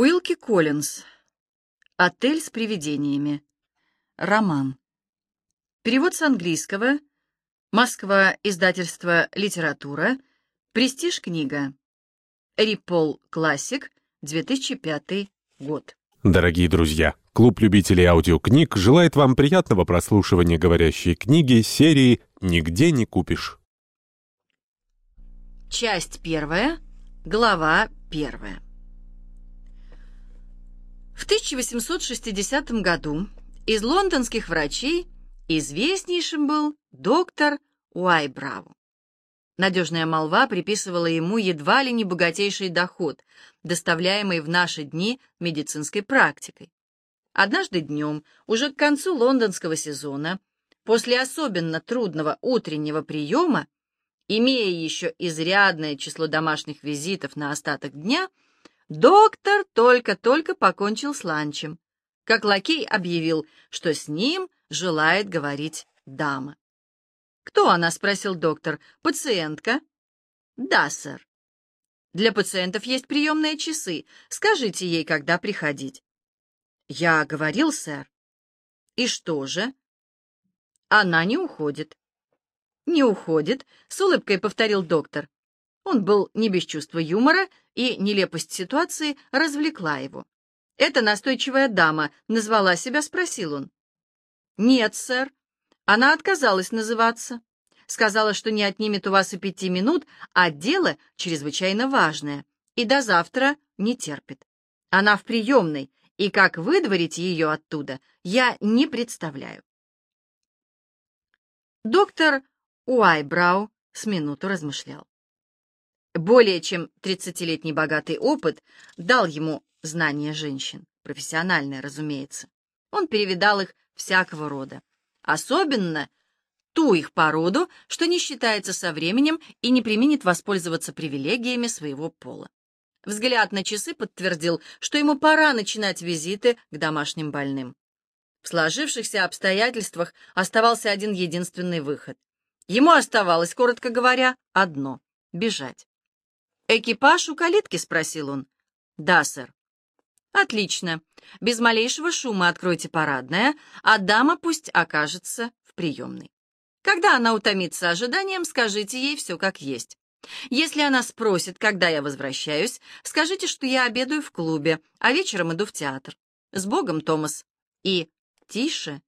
Уилки Коллинз. Отель с привидениями. Роман. Перевод с английского. Москва. Издательство «Литература». Престиж книга. Рипол Классик. 2005 год. Дорогие друзья, клуб любителей аудиокниг желает вам приятного прослушивания говорящей книги серии «Нигде не купишь». Часть первая. Глава первая. В 1860 году из лондонских врачей известнейшим был доктор Уайбрау. Надежная молва приписывала ему едва ли не богатейший доход, доставляемый в наши дни медицинской практикой. Однажды днем, уже к концу лондонского сезона, после особенно трудного утреннего приема, имея еще изрядное число домашних визитов на остаток дня, доктор только-только покончил с ланчем, как лакей объявил, что с ним желает говорить дама. «Кто она?» — спросил доктор. «Пациентка?» «Да, сэр». «Для пациентов есть приемные часы. Скажите ей, когда приходить». «Я говорил, сэр». «И что же?» «Она не уходит». «Не уходит», — с улыбкой повторил доктор. Он был не без чувства юмора, и нелепость ситуации развлекла его. «Эта настойчивая дама назвала себя?» — спросил он. «Нет, сэр. Она отказалась называться. Сказала, что не отнимет у вас и пяти минут, а дело чрезвычайно важное, и до завтра не терпит. Она в приемной, и как выдворить ее оттуда, я не представляю». Доктор Уайбрау с минуту размышлял. Более чем тридцатилетний богатый опыт дал ему знания женщин, профессиональные, разумеется. Он перевидал их всякого рода. Особенно ту их породу, что не считается со временем и не применит воспользоваться привилегиями своего пола. Взгляд на часы подтвердил, что ему пора начинать визиты к домашним больным. В сложившихся обстоятельствах оставался один единственный выход. Ему оставалось, коротко говоря, одно — бежать. «Экипаж у калитки?» — спросил он. «Да, сэр». «Отлично. Без малейшего шума откройте парадное, а дама пусть окажется в приемной. Когда она утомится ожиданием, скажите ей все как есть. Если она спросит, когда я возвращаюсь, скажите, что я обедаю в клубе, а вечером иду в театр. С Богом, Томас. И тише.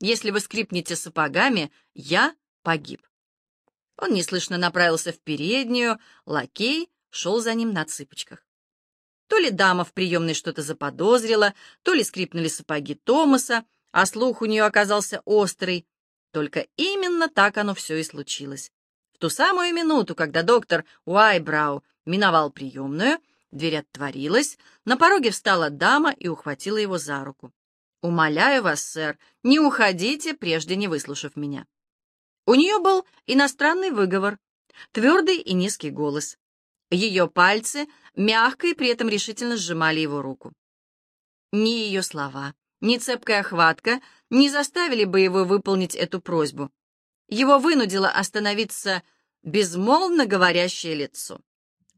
Если вы скрипнете сапогами, я погиб. Он неслышно направился в переднюю, лакей шел за ним на цыпочках. То ли дама в приемной что-то заподозрила, то ли скрипнули сапоги Томаса, а слух у нее оказался острый. Только именно так оно все и случилось. В ту самую минуту, когда доктор Уайбрау миновал приемную, дверь отворилась, на пороге встала дама и ухватила его за руку. «Умоляю вас, сэр, не уходите, прежде не выслушав меня». У нее был иностранный выговор, твердый и низкий голос. Ее пальцы мягко и при этом решительно сжимали его руку. Ни ее слова, ни цепкая хватка не заставили бы его выполнить эту просьбу. Его вынудило остановиться безмолвно говорящее лицо.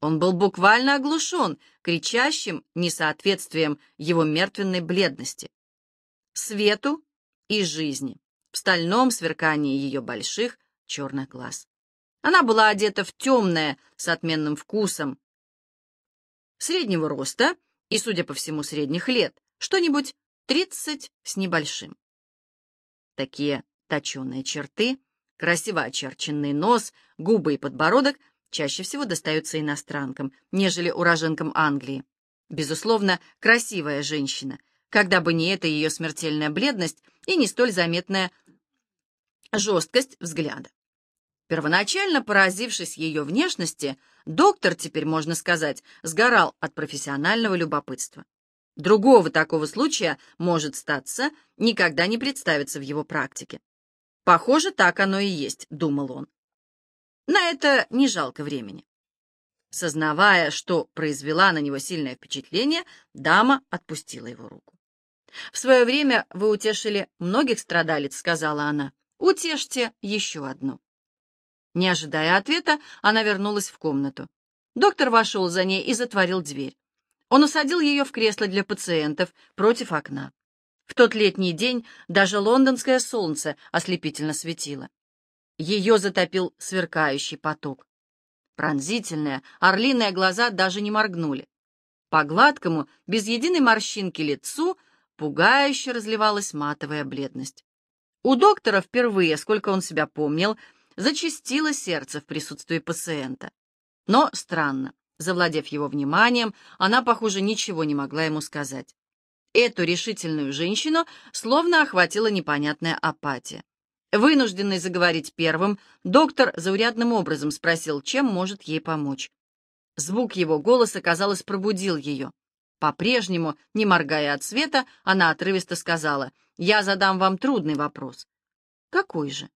Он был буквально оглушен кричащим несоответствием его мертвенной бледности. Свету и жизни в стальном сверкании ее больших черных глаз. Она была одета в темное, с отменным вкусом, среднего роста и, судя по всему, средних лет, что-нибудь тридцать с небольшим. Такие точеные черты, красиво очерченный нос, губы и подбородок чаще всего достаются иностранкам, нежели уроженкам Англии. Безусловно, красивая женщина, когда бы не эта ее смертельная бледность и не столь заметная жесткость взгляда. Первоначально поразившись ее внешности, доктор, теперь можно сказать, сгорал от профессионального любопытства. Другого такого случая, может статься, никогда не представится в его практике. Похоже, так оно и есть, думал он. На это не жалко времени. Сознавая, что произвела на него сильное впечатление, дама отпустила его руку. «В свое время вы утешили многих страдалец», — сказала она. «Утешьте еще одну». Не ожидая ответа, она вернулась в комнату. Доктор вошел за ней и затворил дверь. Он усадил ее в кресло для пациентов против окна. В тот летний день даже лондонское солнце ослепительно светило. Ее затопил сверкающий поток. Пронзительные, орлиные глаза даже не моргнули. По гладкому, без единой морщинки лицу пугающе разливалась матовая бледность. У доктора впервые, сколько он себя помнил, зачастило сердце в присутствии пациента. Но странно, завладев его вниманием, она, похоже, ничего не могла ему сказать. Эту решительную женщину словно охватила непонятная апатия. Вынужденный заговорить первым, доктор заурядным образом спросил, чем может ей помочь. Звук его голоса, казалось, пробудил ее. По-прежнему, не моргая от света, она отрывисто сказала, «Я задам вам трудный вопрос». «Какой же?»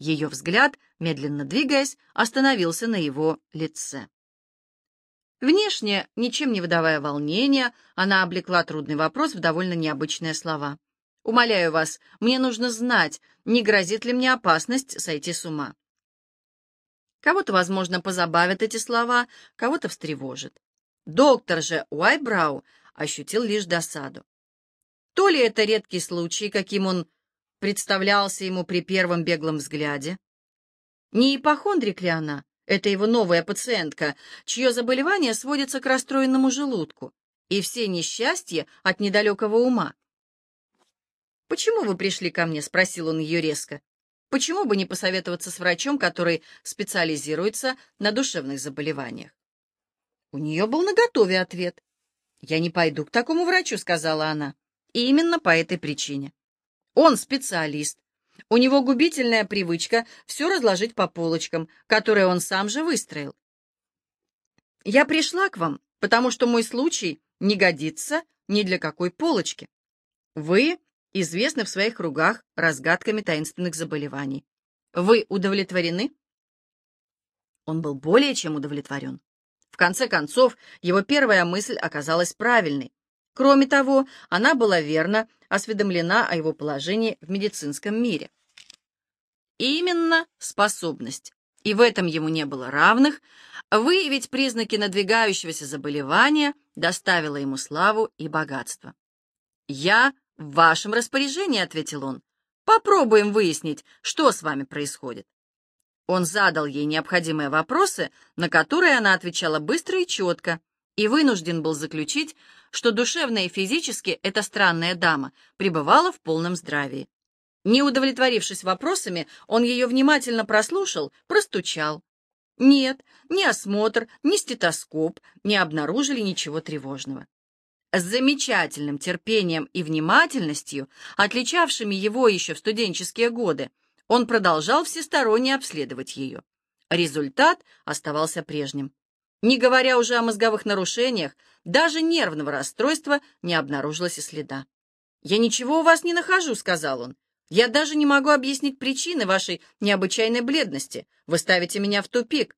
Ее взгляд, медленно двигаясь, остановился на его лице. Внешне, ничем не выдавая волнения, она облекла трудный вопрос в довольно необычные слова. «Умоляю вас, мне нужно знать, не грозит ли мне опасность сойти с ума». Кого-то, возможно, позабавят эти слова, кого-то встревожит. Доктор же Уайбрау ощутил лишь досаду. То ли это редкий случай, каким он представлялся ему при первом беглом взгляде? Не ипохондрик ли она? Это его новая пациентка, чье заболевание сводится к расстроенному желудку, и все несчастья от недалекого ума. «Почему вы пришли ко мне?» — спросил он ее резко. «Почему бы не посоветоваться с врачом, который специализируется на душевных заболеваниях?» У нее был наготове ответ. «Я не пойду к такому врачу», — сказала она. И именно по этой причине. Он специалист, у него губительная привычка все разложить по полочкам, которые он сам же выстроил. Я пришла к вам, потому что мой случай не годится ни для какой полочки. Вы известны в своих кругах разгадками таинственных заболеваний. Вы удовлетворены? Он был более чем удовлетворен. В конце концов, его первая мысль оказалась правильной. Кроме того, она была верно осведомлена о его положении в медицинском мире. Именно способность, и в этом ему не было равных, выявить признаки надвигающегося заболевания доставила ему славу и богатство. «Я в вашем распоряжении», — ответил он. «Попробуем выяснить, что с вами происходит». Он задал ей необходимые вопросы, на которые она отвечала быстро и четко, и вынужден был заключить, что душевно и физически эта странная дама пребывала в полном здравии. Не удовлетворившись вопросами, он ее внимательно прослушал, простучал. Нет, ни осмотр, ни стетоскоп не обнаружили ничего тревожного. С замечательным терпением и внимательностью, отличавшими его еще в студенческие годы, он продолжал всесторонне обследовать ее. Результат оставался прежним. Не говоря уже о мозговых нарушениях, даже нервного расстройства не обнаружилось и следа. «Я ничего у вас не нахожу», — сказал он. «Я даже не могу объяснить причины вашей необычайной бледности. Вы ставите меня в тупик».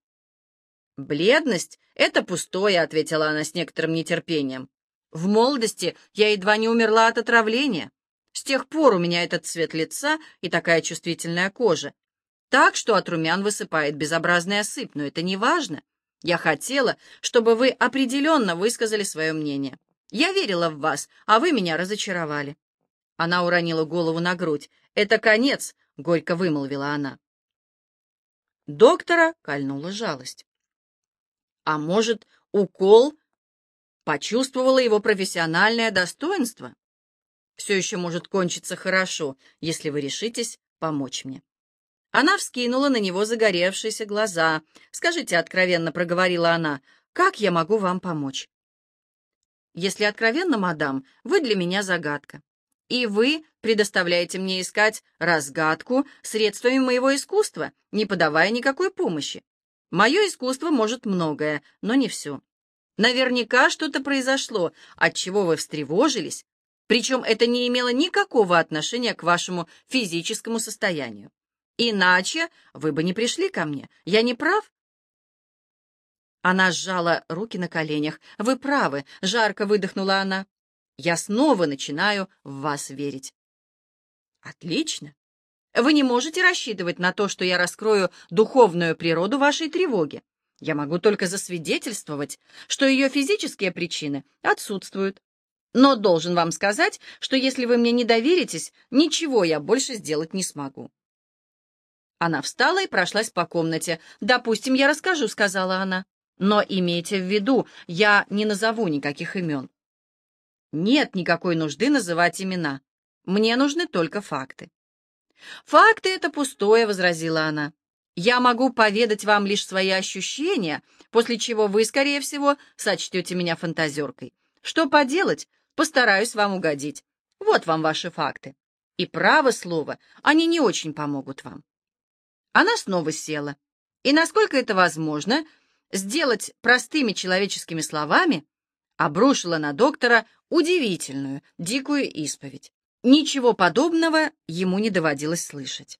«Бледность — это пустое», — ответила она с некоторым нетерпением. «В молодости я едва не умерла от отравления. С тех пор у меня этот цвет лица и такая чувствительная кожа. Так что от румян высыпает безобразная сыпь, но это не важно. Я хотела, чтобы вы определенно высказали свое мнение. Я верила в вас, а вы меня разочаровали». Она уронила голову на грудь. «Это конец», — горько вымолвила она. Доктора кольнула жалость. А может, укол почувствовало его профессиональное достоинство? Все еще может кончиться хорошо, если вы решитесь помочь мне. Она вскинула на него загоревшиеся глаза. «Скажите откровенно», — проговорила она, — «как я могу вам помочь?» «Если откровенно, мадам, вы для меня загадка. И вы предоставляете мне искать разгадку средствами моего искусства, не подавая никакой помощи. Мое искусство может многое, но не все. Наверняка что-то произошло, от чего вы встревожились, причем это не имело никакого отношения к вашему физическому состоянию. Иначе вы бы не пришли ко мне. Я не прав?» Она сжала руки на коленях. «Вы правы», — жарко выдохнула она. «Я снова начинаю в вас верить». «Отлично. Вы не можете рассчитывать на то, что я раскрою духовную природу вашей тревоги. Я могу только засвидетельствовать, что ее физические причины отсутствуют. Но должен вам сказать, что если вы мне не доверитесь, ничего я больше сделать не смогу. Она встала и прошлась по комнате. «Допустим, я расскажу», — сказала она. «Но имейте в виду, я не назову никаких имен». «Нет никакой нужды называть имена. Мне нужны только факты». «Факты — это пустое», — возразила она. Я могу поведать вам лишь свои ощущения, после чего вы, скорее всего, сочтете меня фантазеркой. Что поделать? Постараюсь вам угодить. Вот вам ваши факты. И право слово, они не очень помогут вам. Она снова села. И насколько это возможно, сделать простыми человеческими словами, обрушила на доктора удивительную, дикую исповедь. Ничего подобного ему не доводилось слышать.